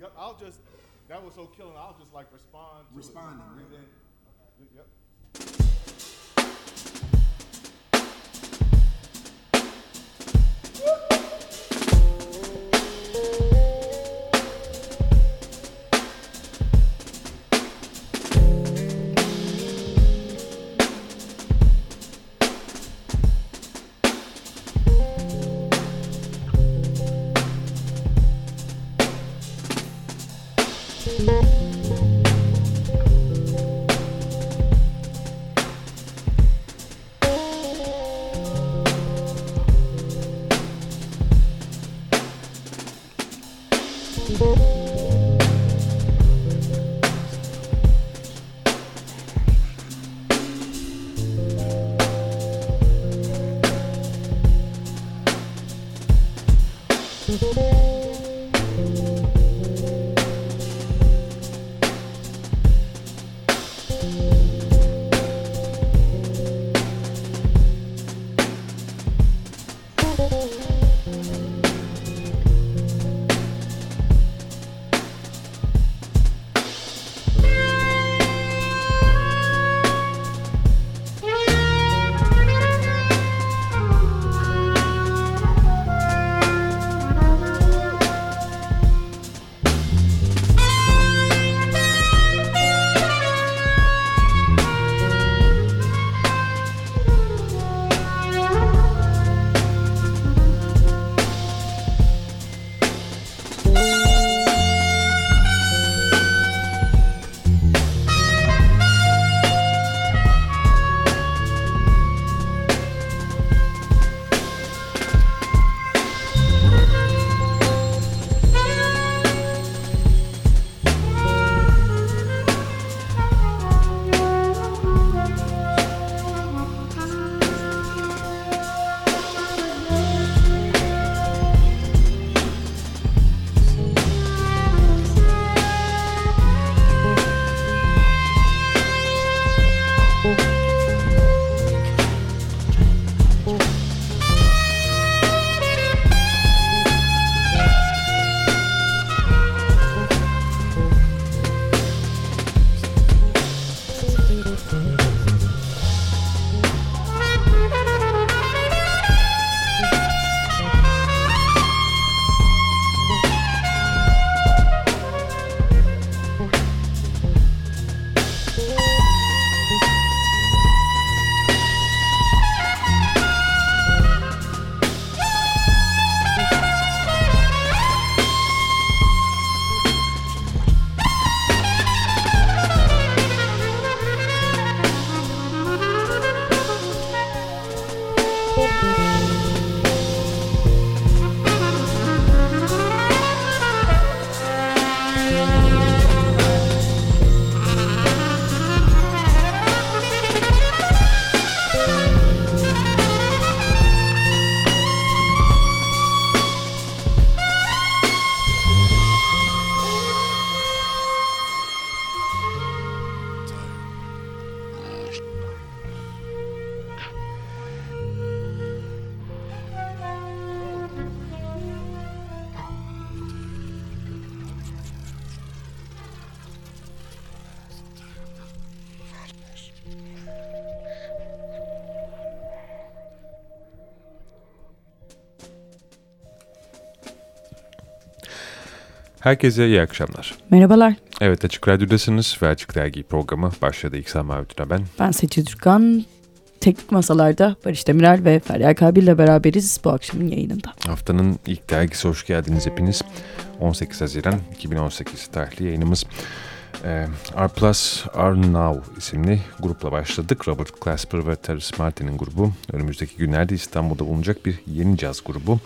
Yep, I'll just. That was so killing. I'll just like respond. To Responding, It. right? And then, yep. Herkese iyi akşamlar. Merhabalar, Evet Açık Radyo'dasınız ve Açık Dergi programı başladı. İksan Mavituna ben. ben Seçil Türkan. Teknik Masalar'da Barış Demirel ve Feryal Kabil ile beraberiz bu akşamın yayınında. Haftanın ilk dergisi hoş geldiniz hepiniz. 18 Haziran 2018 tarihli yayınımız. Ee, R Plus R Now isimli grupla başladık. Robert Clasper ve Terence Martin'in grubu. Önümüzdeki günlerde İstanbul'da bulunacak bir yeni caz grubu.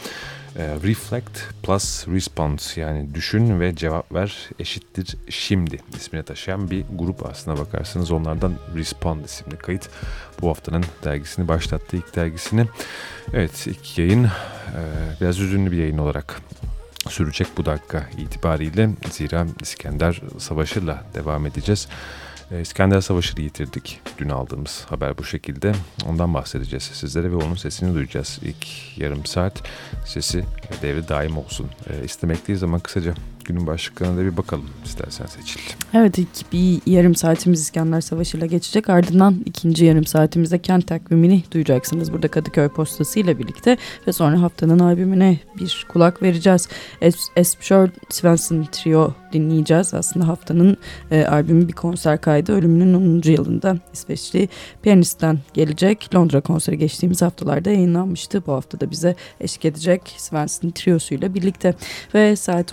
Ee, Reflect plus Response yani düşün ve cevap ver eşittir şimdi ismini taşıyan bir grup aslına bakarsanız. Onlardan Respond isimli kayıt bu haftanın dergisini başlattı ilk dergisini. Evet ilk yayın e, biraz üzünlü bir yayın olarak sürecek bu dakika itibariyle. Zira İskender Savaşı'yla devam edeceğiz. Ee, İskender Savaşı'nı yitirdik. Dün aldığımız haber bu şekilde. Ondan bahsedeceğiz sizlere ve onun sesini duyacağız. İlk yarım saat sesi devri daim olsun. Ee, istemekteyiz ama kısaca günün başlıklarına da bir bakalım istersen seçil. Evet ilk bir yarım saatimiz İskender Savaşı ile geçecek. Ardından ikinci yarım saatimizde kent takvimini duyacaksınız. Burada Kadıköy Postası ile birlikte ve sonra haftanın albümüne bir kulak vereceğiz. Espshore Svensson Trio dinleyeceğiz. Aslında haftanın e, albümü bir konser kaydı. Ölümünün 10. yılında İsveçli piyanistten gelecek. Londra konseri geçtiğimiz haftalarda yayınlanmıştı. Bu hafta da bize eşlik edecek Svensson Trio'suyla birlikte. Ve saat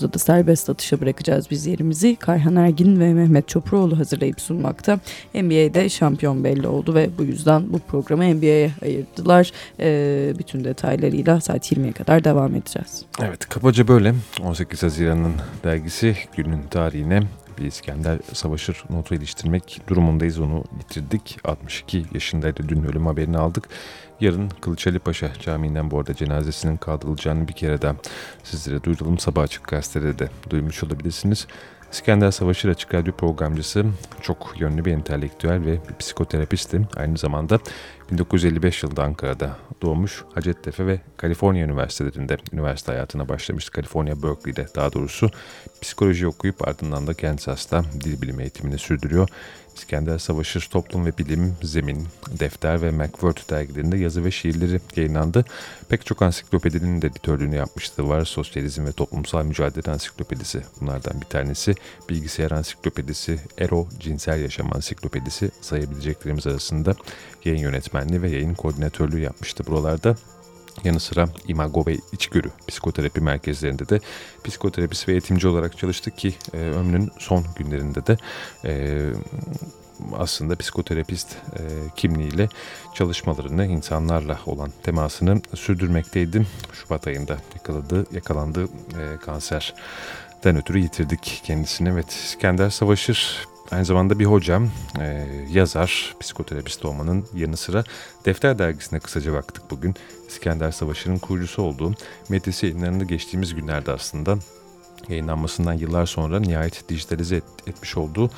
19.30'da da serbest atışa bırakacağız biz yerimizi. Kayhan Ergin ve Mehmet Çopuroğlu hazırlayıp sunmakta. NBA'de şampiyon belli oldu ve bu yüzden bu programı NBA'ye ayırdılar. E, bütün detaylarıyla saat 20'ye kadar devam edeceğiz. Evet kabaca böyle 18 Haziran'ın dergisi günün tarihine bir İskender Savaşır notu iliştirmek durumundayız. Onu bitirdik. 62 yaşındaydı. Dün ölüm haberini aldık. Yarın Kılıçali Paşa Camii'nden bu arada cenazesinin kaldırılacağını bir kere daha sizlere duyuralım. Sabah açık gazetede de duymuş olabilirsiniz. İskender Savaşır Açık Radyo programcısı, çok yönlü bir entelektüel ve bir psikoterapisti. Aynı zamanda 1955 yılında Ankara'da doğmuş. Hacettepe ve Kaliforniya Üniversitelerinde üniversite hayatına başlamış. Kaliforniya Berkeley'de daha doğrusu psikoloji okuyup ardından da Kansas'ta dil bilimi eğitimini sürdürüyor. İskender Savaşır Toplum ve Bilim, Zemin, Defter ve McWord dergilerinde yazı ve şiirleri yayınlandı. Pek çok ansiklopedinin de editörlüğünü yapmıştı. Var Sosyalizm ve Toplumsal Mücadele Ansiklopedisi bunlardan bir tanesi. Bilgisayar Ansiklopedisi, Ero Cinsel Yaşam Ansiklopedisi sayabileceklerimiz arasında yayın yönetmenliği ve yayın koordinatörlüğü yapmıştı buralarda. Yanı sıra imago ve içgörü psikoterapi merkezlerinde de psikoterapist ve eğitimci olarak çalıştık ki e, ömrünün son günlerinde de e, aslında psikoterapist e, kimliğiyle çalışmalarını, insanlarla olan temasını sürdürmekteydi. Şubat ayında yakaladığı, yakalandığı e, kanserden ötürü yitirdik kendisini. Evet, İskender Savaşır Aynı zamanda bir hocam, e, yazar, psikoterapist olmanın yanı sıra Defter Dergisi'ne kısaca baktık bugün. İskender Savaşı'nın kurucusu olduğu Medyası yayınlarında geçtiğimiz günlerde aslında yayınlanmasından yıllar sonra nihayet dijitalize et, etmiş olduğu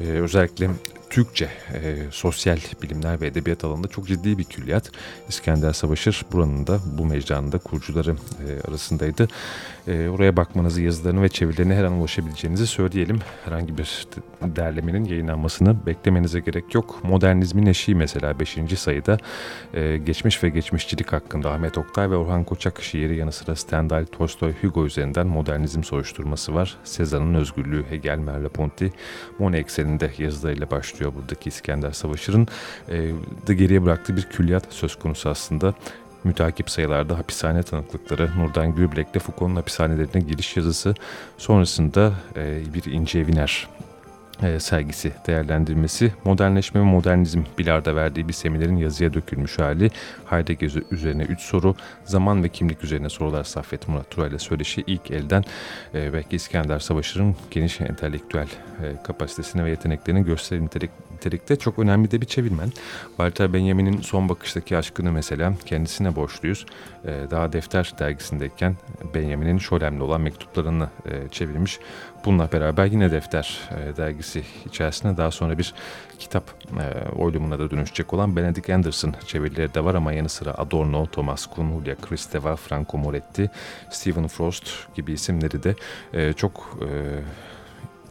e, özellikle Türkçe e, sosyal bilimler ve edebiyat alanında çok ciddi bir külliyat. İskender Savaşır buranın da bu mecranın da kurucuları e, arasındaydı. E, oraya bakmanızı, yazılarını ve çevirilerine her an ulaşabileceğinizi söyleyelim. Herhangi bir derlemenin yayınlanmasını beklemenize gerek yok. Modernizmin eşiği mesela 5. sayıda e, geçmiş ve geçmişçilik hakkında Ahmet Oktay ve Orhan Koçak şiiri yanı sıra Stendhal, Tolstoy, Hugo üzerinden modernizm soruşturması var. Sezar'ın özgürlüğü, Hegel, Merleau-Ponty, Monet ekseninde yazılarıyla başlıyor buradaki İskender Savaşır'ın. E, da geriye bıraktığı bir külliyat söz konusu aslında. Mütakip sayılarda hapishane tanıklıkları, Nurdan Gürblek'le Foucault'un hapishanelerine giriş yazısı, sonrasında e, bir ince Eviner e, sergisi değerlendirmesi, modernleşme ve modernizm Bilard'a verdiği bir seminerin yazıya dökülmüş hali, Heidegger üzerine 3 soru, zaman ve kimlik üzerine sorular Saffet Murat Tura ile söyleşi ilk elden e, belki İskender Savaşır'ın geniş entelektüel e, kapasitesini ve yeteneklerini gösteren nitelik, nitelikte çok önemli de bir çevirmen. Walter Benjamin'in son bakıştaki aşkını mesela kendisine borçluyuz. E, daha Defter dergisindeyken Benjamin'in Şolem'le olan mektuplarını e, çevirmiş. Bununla beraber yine Defter e, dergisi içerisinde daha sonra bir kitap e, oylumuna da dönüşecek olan Benedict Anderson çevirileri de var ama yanı sıra Adorno, Thomas Kuhn, Julia Kristeva, Franco Moretti, Stephen Frost gibi isimleri de e, çok e,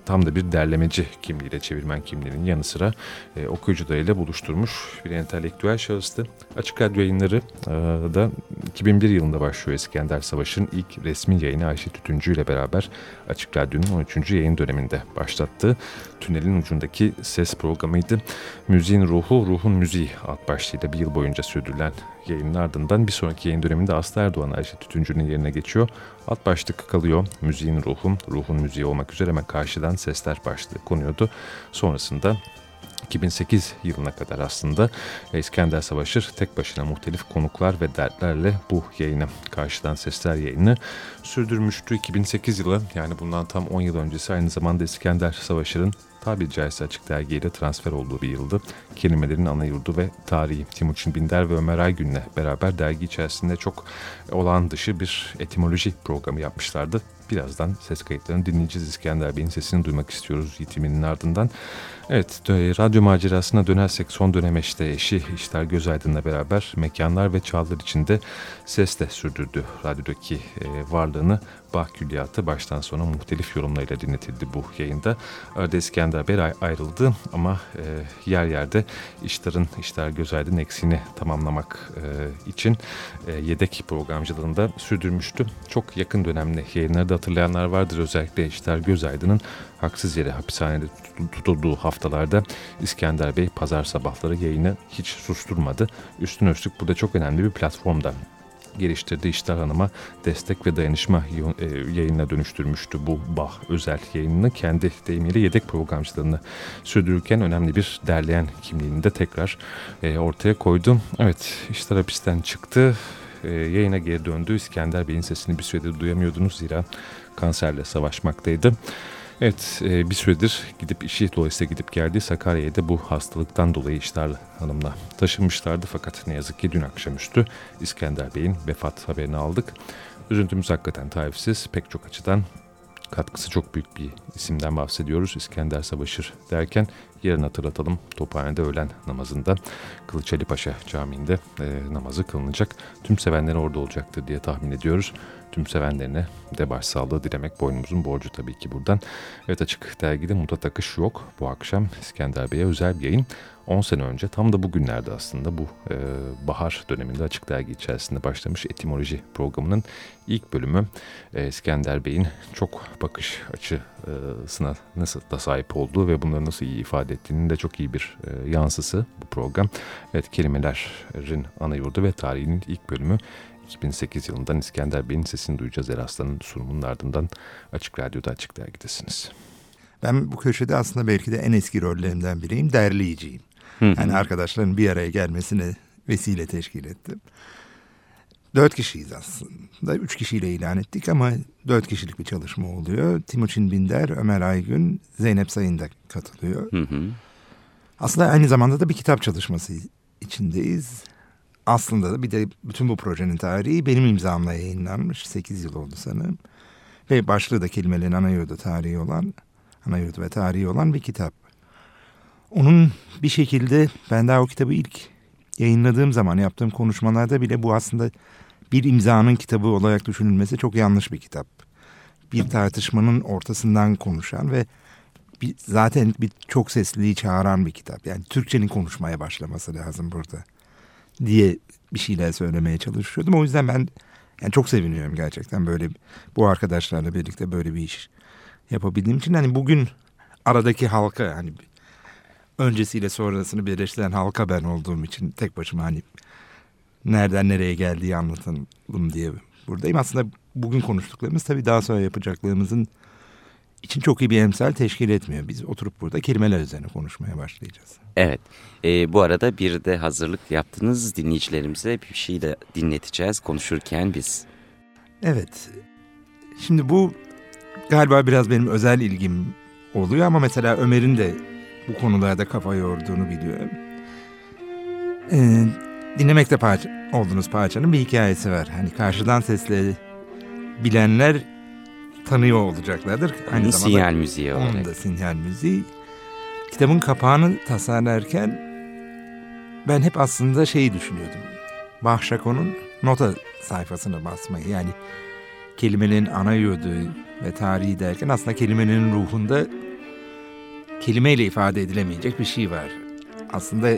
tam da bir derlemeci kimliğiyle çevirmen kimliğinin yanı sıra e, okuyucularıyla buluşturmuş bir entelektüel şahıstı. Açık Radyo yayınları e, da 2001 yılında başlıyor İskender Savaş'ın ilk resmi yayını Ayşe Tütüncü ile beraber Açık Radyo'nun 13. yayın döneminde başlattı. Tünelin ucundaki ses programıydı. Müziğin ruhu, ruhun müziği alt başlığıyla bir yıl boyunca sürdürülen yayının ardından bir sonraki yayın döneminde Aslı Erdoğan Ayşe Tütüncü'nün yerine geçiyor. Alt başlık kalıyor. Müziğin ruhun, ruhun müziği olmak üzere hemen karşıdan sesler başlığı konuyordu. Sonrasında 2008 yılına kadar aslında İskender Savaşır tek başına muhtelif konuklar ve dertlerle bu yayını, karşıdan sesler yayını sürdürmüştü. 2008 yılı yani bundan tam 10 yıl öncesi aynı zamanda İskender Savaşır'ın tabiri caizse açık dergiyle transfer olduğu bir yıldı. Kelimelerin ana yurdu ve tarihi Timuçin Binder ve Ömer Aygün'le beraber dergi içerisinde çok olağan dışı bir etimoloji programı yapmışlardı. Birazdan ses kayıtlarını dinleyeceğiz. İskender Bey'in sesini duymak istiyoruz yitiminin ardından. Evet, radyo macerasına dönersek son dönem işte eşi İşler Gözaydın'la beraber mekanlar ve çağlar içinde ses de sürdürdü radyodaki e, varlığını. Bah Külliyatı baştan sona muhtelif yorumlarıyla dinletildi bu yayında. Arada İskender Bey ayrıldı ama e, yer yerde İştar'ın İşler Gözaydın eksiğini tamamlamak e, için yedek programcılığında sürdürmüştü. Çok yakın dönemli yayınları da hatırlayanlar vardır. Özellikle İşler Gözaydın'ın haksız yere hapishanede tutulduğu haftalarda İskender Bey pazar sabahları yayını hiç susturmadı. Üstüne üstlük burada çok önemli bir platformda geliştirdiği İştar Hanım'a destek ve dayanışma e, yayınına dönüştürmüştü bu Bah özel yayınını. Kendi deyimiyle yedek programcılığını sürdürürken önemli bir derleyen kimliğini de tekrar e, ortaya koydu. Evet İştar hapisten çıktı. E, yayına geri döndü. İskender Bey'in sesini bir süredir duyamıyordunuz zira kanserle savaşmaktaydı. Evet e, bir süredir gidip işi dolayısıyla gidip geldi Sakarya'ya da bu hastalıktan dolayı İştar Hanım'la taşınmışlardı. Fakat ne yazık ki dün akşamüstü İskender Bey'in vefat haberini aldık. Üzüntümüz hakikaten tarifsiz pek çok açıdan katkısı çok büyük bir isimden bahsediyoruz. İskender Savaşır derken yarın hatırlatalım Tophane'de öğlen namazında Kılıçali Paşa Camii'nde e, namazı kılınacak. Tüm sevenler orada olacaktır diye tahmin ediyoruz. Tüm sevenlerine de başsağlığı dilemek boynumuzun borcu tabii ki buradan. Evet Açık Dergi'de Mutat Akış yok. Bu akşam İskender Bey'e özel bir yayın. 10 sene önce tam da bugünlerde aslında bu e, bahar döneminde Açık Dergi içerisinde başlamış etimoloji programının ilk bölümü e, İskender Bey'in çok bakış açısına nasıl da sahip olduğu ve bunları nasıl iyi ifade ettiğinin de çok iyi bir e, yansısı bu program. Evet kelimelerin ana yurdu ve tarihinin ilk bölümü 2008 yılından İskender Bey'in sesini duyacağız Eraslan'ın sunumunun ardından Açık Radyo'da Açık Dergi'desiniz. Ben bu köşede aslında belki de en eski rollerimden biriyim, derleyiciyim. Yani arkadaşların bir araya gelmesine vesile teşkil ettim. Dört kişiyiz aslında. Üç kişiyle ilan ettik ama dört kişilik bir çalışma oluyor. Timuçin Binder, Ömer Aygün, Zeynep Sayın da katılıyor. Hı hı. Aslında aynı zamanda da bir kitap çalışması içindeyiz. Aslında da bir de bütün bu projenin tarihi benim imzamla yayınlanmış. Sekiz yıl oldu sanırım. Ve başlığı da kelimelerin ana yurdu tarihi olan, ana yurdu ve tarihi olan bir kitap. Onun bir şekilde ben daha o kitabı ilk yayınladığım zaman yaptığım konuşmalarda bile bu aslında bir imzanın kitabı olarak düşünülmesi çok yanlış bir kitap. Bir tartışmanın ortasından konuşan ve bir, zaten bir çok sesliliği çağıran bir kitap. Yani Türkçenin konuşmaya başlaması lazım burada diye bir şeyler söylemeye çalışıyordum. O yüzden ben yani çok seviniyorum gerçekten böyle bu arkadaşlarla birlikte böyle bir iş yapabildiğim için. Hani bugün aradaki halka hani öncesiyle sonrasını birleştiren halka ben olduğum için tek başıma hani nereden nereye geldiği anlatalım diye buradayım. Aslında bugün konuştuklarımız tabii daha sonra yapacaklarımızın için çok iyi bir emsal teşkil etmiyor. Biz oturup burada kelimeler üzerine konuşmaya başlayacağız. Evet. E, bu arada bir de hazırlık yaptınız dinleyicilerimize bir şey de dinleteceğiz konuşurken biz. Evet. Şimdi bu galiba biraz benim özel ilgim oluyor ama mesela Ömer'in de bu konularda kafa yorduğunu biliyorum. Ee, dinlemekte parça, olduğunuz parçanın bir hikayesi var. Hani karşıdan sesleri bilenler tanıyor olacaklardır. Aynı Onun zamanda sinyal müziği olarak. Onun da sinyal müziği. Kitabın kapağını tasarlarken ben hep aslında şeyi düşünüyordum. Bahşako'nun nota sayfasına basmayı yani kelimenin ana yurdu ve tarihi derken aslında kelimenin ruhunda kelimeyle ifade edilemeyecek bir şey var. Aslında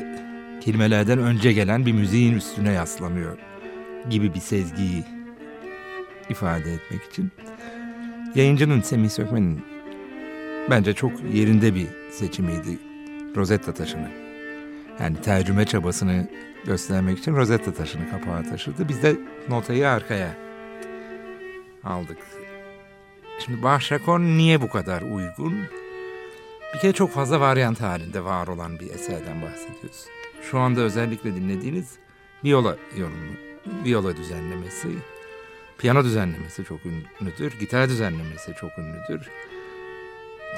kelimelerden önce gelen bir müziğin üstüne yaslanıyor gibi bir sezgiyi ifade etmek için. Yayıncının Semih Sökmen'in bence çok yerinde bir seçimiydi Rosetta taşını. Yani tercüme çabasını göstermek için Rosetta taşını kapağa taşıdı. Biz de notayı arkaya aldık. Şimdi Bahşakon niye bu kadar uygun? Bir kere çok fazla varyant halinde var olan bir eserden bahsediyoruz. Şu anda özellikle dinlediğiniz viola yorumu, viola düzenlemesi, piyano düzenlemesi çok ünlüdür, gitar düzenlemesi çok ünlüdür.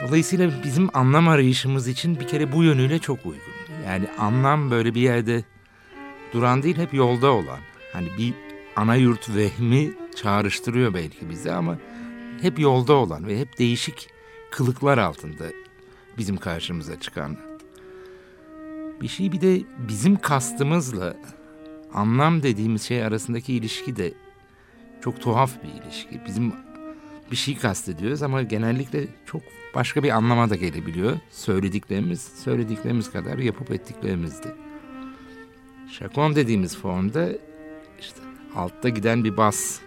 Dolayısıyla bizim anlam arayışımız için bir kere bu yönüyle çok uygun. Yani anlam böyle bir yerde duran değil hep yolda olan. Hani bir ana yurt vehmi çağrıştırıyor belki bize ama hep yolda olan ve hep değişik kılıklar altında bizim karşımıza çıkan bir şey bir de bizim kastımızla anlam dediğimiz şey arasındaki ilişki de çok tuhaf bir ilişki. Bizim bir şey kastediyoruz ama genellikle çok başka bir anlama da gelebiliyor. Söylediklerimiz, söylediklerimiz kadar yapıp ettiklerimizdi. Şakon dediğimiz formda işte altta giden bir bas,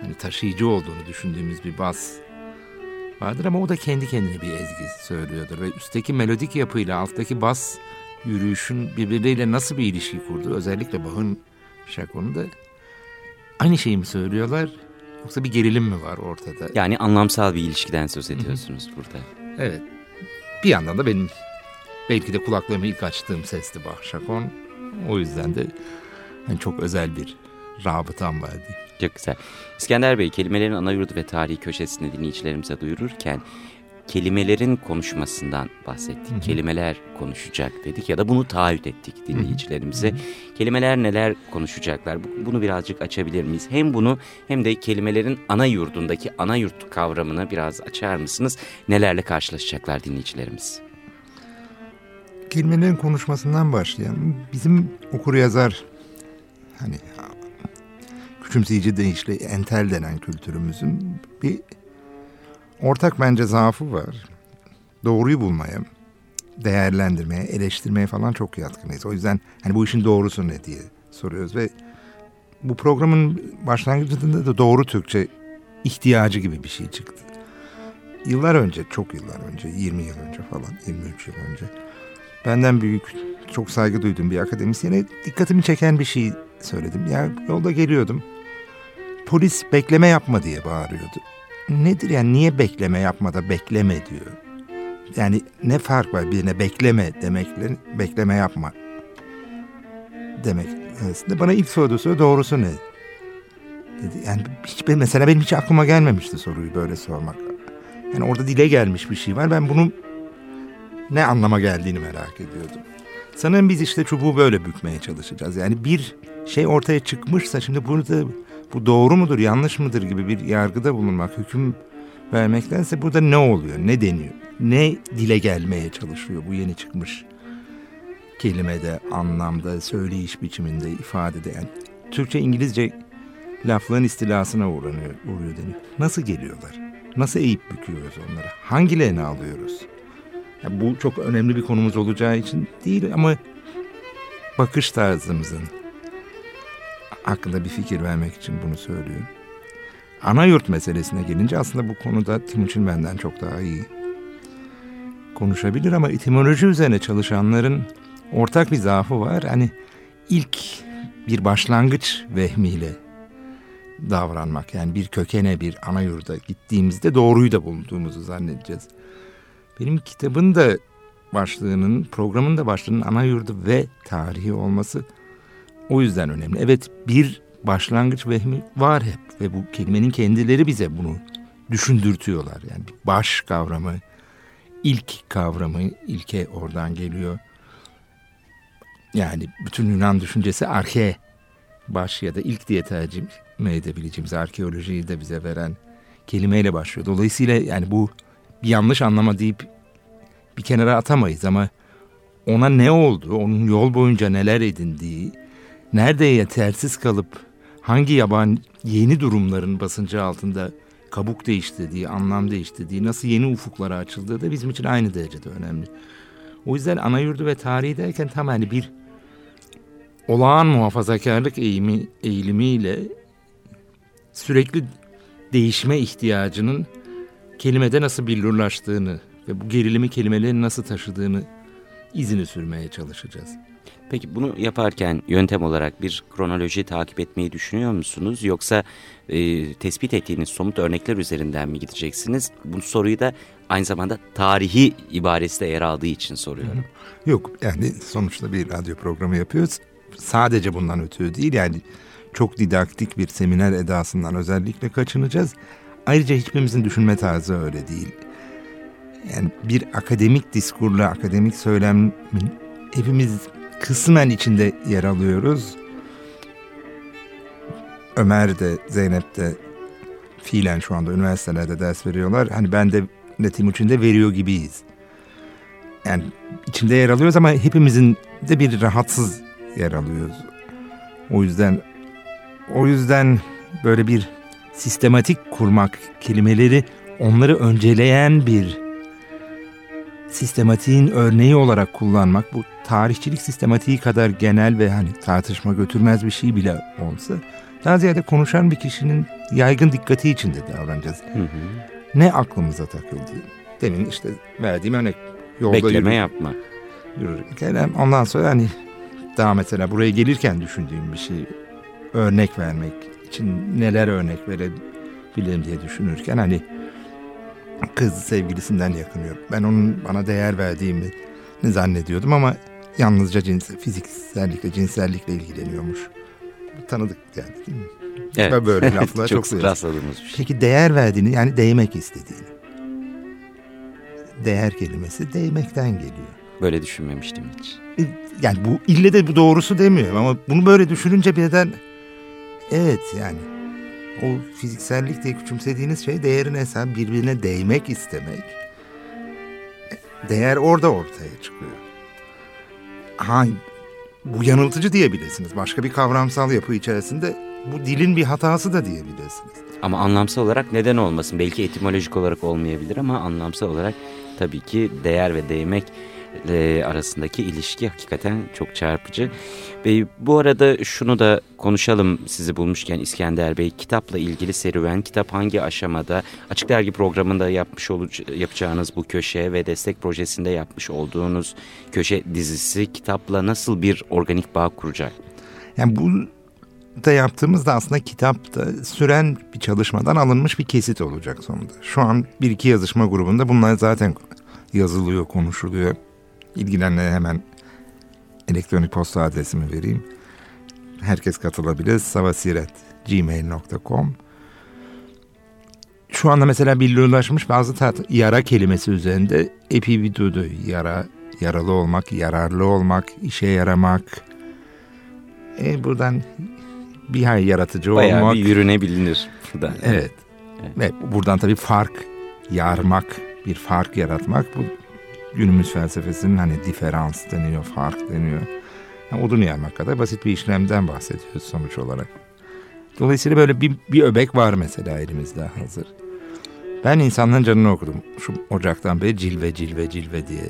hani taşıyıcı olduğunu düşündüğümüz bir bas vardır ama o da kendi kendine bir ezgi söylüyordur ve üstteki melodik yapıyla alttaki bas yürüyüşün birbirleriyle nasıl bir ilişki kurdu özellikle Bach'ın şakonunda aynı şeyi mi söylüyorlar yoksa bir gerilim mi var ortada? Yani anlamsal bir ilişkiden söz ediyorsunuz burada. Evet. Bir yandan da benim belki de kulaklarımı ilk açtığım sesti Bach şakon. O yüzden de yani çok özel bir rabıtam var diyeyim. Çok güzel. İskender Bey kelimelerin ana yurdu ve tarihi köşesini dinleyicilerimize duyururken kelimelerin konuşmasından bahsettik. Hı hı. Kelimeler konuşacak dedik ya da bunu taahhüt ettik dinleyicilerimize. Hı hı. Kelimeler neler konuşacaklar? Bunu birazcık açabilir miyiz? Hem bunu hem de kelimelerin ana yurdundaki ana yurt kavramını biraz açar mısınız? Nelerle karşılaşacaklar dinleyicilerimiz? Kelimelerin konuşmasından başlayalım. Bizim okur yazar hani küçümseyici deyişle entel denen kültürümüzün bir ortak bence zaafı var. Doğruyu bulmaya, değerlendirmeye, eleştirmeye falan çok yatkınız. O yüzden hani bu işin doğrusu ne diye soruyoruz ve bu programın başlangıcında da doğru Türkçe ihtiyacı gibi bir şey çıktı. Yıllar önce, çok yıllar önce, 20 yıl önce falan, 23 yıl önce benden büyük, çok saygı duyduğum bir akademisyene dikkatimi çeken bir şey söyledim. Ya yolda geliyordum. Polis bekleme yapma diye bağırıyordu nedir yani niye bekleme yapmada bekleme diyor. Yani ne fark var birine bekleme demekle bekleme yapma demek arasında. Bana ilk sorduğu soru doğrusu ne? Dedi. Yani hiç, mesela benim hiç aklıma gelmemişti soruyu böyle sormak. Yani orada dile gelmiş bir şey var. Ben bunu ne anlama geldiğini merak ediyordum. Sanırım biz işte çubuğu böyle bükmeye çalışacağız. Yani bir şey ortaya çıkmışsa şimdi burada bu doğru mudur yanlış mıdır gibi bir yargıda bulunmak, hüküm vermektense burada ne oluyor, ne deniyor, ne dile gelmeye çalışıyor bu yeni çıkmış kelimede, anlamda, söyleyiş biçiminde, ifadede. Yani Türkçe, İngilizce lafların istilasına uğranıyor, uğruyor deniyor. Nasıl geliyorlar? Nasıl eğip büküyoruz onları? Hangilerini alıyoruz? Yani bu çok önemli bir konumuz olacağı için değil ama bakış tarzımızın, hakkında bir fikir vermek için bunu söylüyorum. Ana yurt meselesine gelince aslında bu konuda Timuçin benden çok daha iyi konuşabilir ama etimoloji üzerine çalışanların ortak bir zaafı var. Hani ilk bir başlangıç vehmiyle davranmak. Yani bir kökene bir ana yurda gittiğimizde doğruyu da bulduğumuzu zannedeceğiz. Benim kitabın da başlığının, programın da başlığının ana yurdu ve tarihi olması o yüzden önemli. Evet bir başlangıç vehmi var hep ve bu kelimenin kendileri bize bunu düşündürtüyorlar. Yani baş kavramı, ilk kavramı, ilke oradan geliyor. Yani bütün Yunan düşüncesi arke, baş ya da ilk diye tercih edebileceğimiz arkeolojiyi de bize veren kelimeyle başlıyor. Dolayısıyla yani bu bir yanlış anlama deyip bir kenara atamayız ama ona ne oldu, onun yol boyunca neler edindiği, nerede yetersiz kalıp hangi yaban yeni durumların basıncı altında kabuk değiştirdiği, anlam değiştirdiği, nasıl yeni ufuklara açıldığı da bizim için aynı derecede önemli. O yüzden ana yurdu ve tarihi derken tam hani bir olağan muhafazakarlık eğimi, eğilimiyle sürekli değişme ihtiyacının kelimede nasıl billurlaştığını ve bu gerilimi kelimelerin nasıl taşıdığını izini sürmeye çalışacağız. Peki bunu yaparken yöntem olarak bir kronoloji takip etmeyi düşünüyor musunuz? Yoksa e, tespit ettiğiniz somut örnekler üzerinden mi gideceksiniz? Bu soruyu da aynı zamanda tarihi ibaresi de yer aldığı için soruyorum. Yok yani sonuçta bir radyo programı yapıyoruz. Sadece bundan ötürü değil yani çok didaktik bir seminer edasından özellikle kaçınacağız. Ayrıca hiçbirimizin düşünme tarzı öyle değil. Yani bir akademik diskurla, akademik söylemin hepimiz kısmen içinde yer alıyoruz. Ömer de Zeynep de fiilen şu anda üniversitelerde ders veriyorlar. Hani ben de de Timuçin veriyor gibiyiz. Yani içinde yer alıyoruz ama hepimizin de bir rahatsız yer alıyoruz. O yüzden o yüzden böyle bir sistematik kurmak kelimeleri onları önceleyen bir sistematiğin örneği olarak kullanmak bu tarihçilik sistematiği kadar genel ve hani tartışma götürmez bir şey bile olsa daha ziyade konuşan bir kişinin yaygın dikkati içinde davranacağız. Hı hı. Ne aklımıza takıldı? Demin işte verdiğim örnek yolda Bekleme yürü- yapma. yürürken ondan sonra hani daha mesela buraya gelirken düşündüğüm bir şey örnek vermek için neler örnek verebilirim diye düşünürken hani kız sevgilisinden yakınıyor. Ben onun bana değer verdiğimi zannediyordum ama yalnızca cins, fiziksellikle, cinsellikle ilgileniyormuş. Tanıdık yani değil mi? Evet. Ben böyle laflara çok çok rastladığımız bir şey. Peki değer verdiğini yani değmek istediğini. Değer kelimesi değmekten geliyor. Böyle düşünmemiştim hiç. Yani bu ille de bu doğrusu demiyorum ama bunu böyle düşününce birden evet yani o fiziksellik diye küçümsediğiniz şey değerin hesabı birbirine değmek istemek. Değer orada ortaya çıkıyor. Ha bu yanıltıcı diyebilirsiniz. Başka bir kavramsal yapı içerisinde bu dilin bir hatası da diyebilirsiniz. Ama anlamsal olarak neden olmasın? Belki etimolojik olarak olmayabilir ama anlamsal olarak tabii ki değer ve değmek arasındaki ilişki hakikaten çok çarpıcı. Ve bu arada şunu da konuşalım sizi bulmuşken İskender Bey. Kitapla ilgili serüven, kitap hangi aşamada? Açık Dergi programında yapmış yapacağınız bu köşe ve destek projesinde yapmış olduğunuz köşe dizisi kitapla nasıl bir organik bağ kuracak? Yani bu da yaptığımızda aslında kitapta süren bir çalışmadan alınmış bir kesit olacak sonunda. Şu an bir iki yazışma grubunda bunlar zaten yazılıyor, konuşuluyor. İlgilenenlere hemen elektronik posta adresimi vereyim. Herkes katılabilir. savasiret.gmail.com Şu anda mesela birliğilaşmış bazı tat yara kelimesi üzerinde epi videoda yara, yaralı olmak, yararlı olmak, işe yaramak. E buradan bir hay yaratıcı Bayağı olmak. bir yürünebilir burada. Evet. Ve buradan tabii fark yarmak, bir fark yaratmak bu günümüz felsefesinin hani diferans deniyor, fark deniyor. Yani odun yarmak kadar basit bir işlemden bahsediyoruz sonuç olarak. Dolayısıyla böyle bir, bir öbek var mesela elimizde hazır. Ben insanların canını okudum. Şu Ocak'tan beri cilve cilve cilve diye.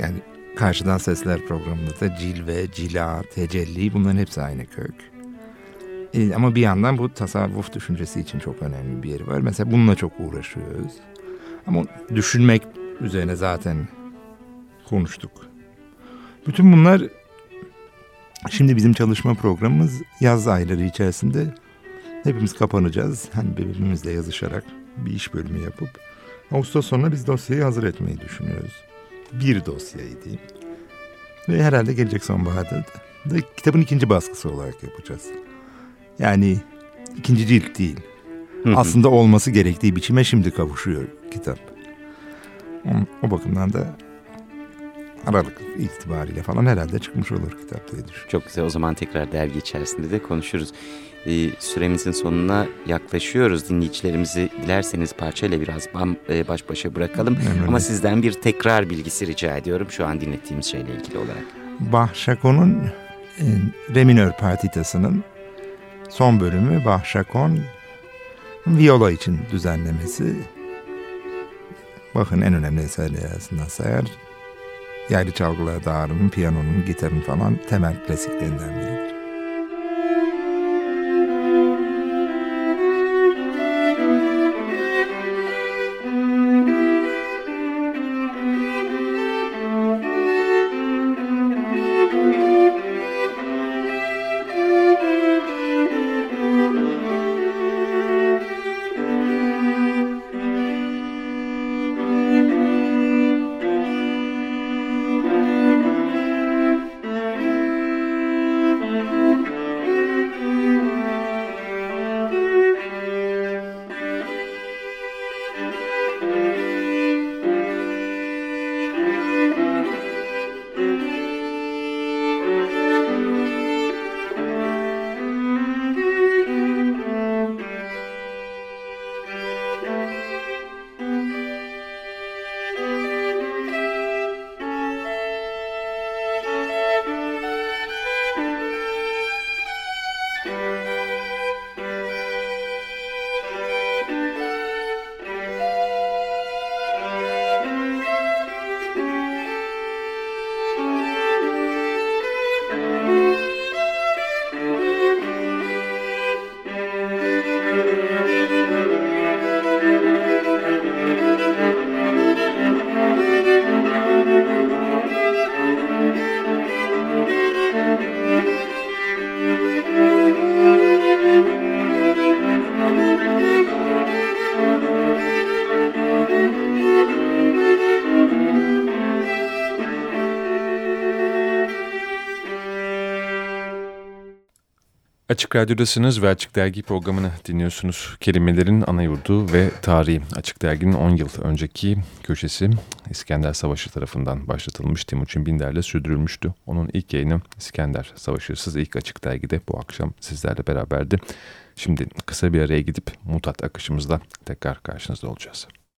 Yani karşıdan sesler programında da cilve, cila, tecelli bunların hepsi aynı kök. E, ama bir yandan bu tasavvuf düşüncesi için çok önemli bir yeri var. Mesela bununla çok uğraşıyoruz. Ama düşünmek üzerine zaten konuştuk. Bütün bunlar şimdi bizim çalışma programımız yaz ayları içerisinde hepimiz kapanacağız. Hani birbirimizle yazışarak bir iş bölümü yapıp Ağustos sonuna biz dosyayı hazır etmeyi düşünüyoruz. Bir dosyayı diyeyim. Ve herhalde gelecek sonbaharda da, da kitabın ikinci baskısı olarak yapacağız. Yani ikinci cilt değil. Hı hı. Aslında olması gerektiği biçime şimdi kavuşuyor kitap. O, bakımdan da Aralık itibariyle falan herhalde çıkmış olur kitap diye düşünüyorum. Çok güzel o zaman tekrar dergi içerisinde de konuşuruz. Ee, süremizin sonuna yaklaşıyoruz. Dinleyicilerimizi dilerseniz parçayla biraz bam, e, baş başa bırakalım. Memnuniyetle. Ama sizden bir tekrar bilgisi rica ediyorum şu an dinlettiğimiz şeyle ilgili olarak. Bach Chacon'un e, Re minör partitasının son bölümü Bach Chacon viola için düzenlemesi. Bach'ın en önemli eserleri arasında sayar. Yaylı çalgılar dağarının, piyanonun, gitarın falan temel klasiklerinden biridir. Açık Radyo'dasınız ve Açık Dergi programını dinliyorsunuz. Kelimelerin ana yurdu ve tarihi. Açık Dergi'nin 10 yıl önceki köşesi İskender Savaşı tarafından başlatılmış. Timuçin Binder'le sürdürülmüştü. Onun ilk yayını İskender Savaşırsız ilk Açık Dergi'de bu akşam sizlerle beraberdi. Şimdi kısa bir araya gidip mutat akışımızda tekrar karşınızda olacağız.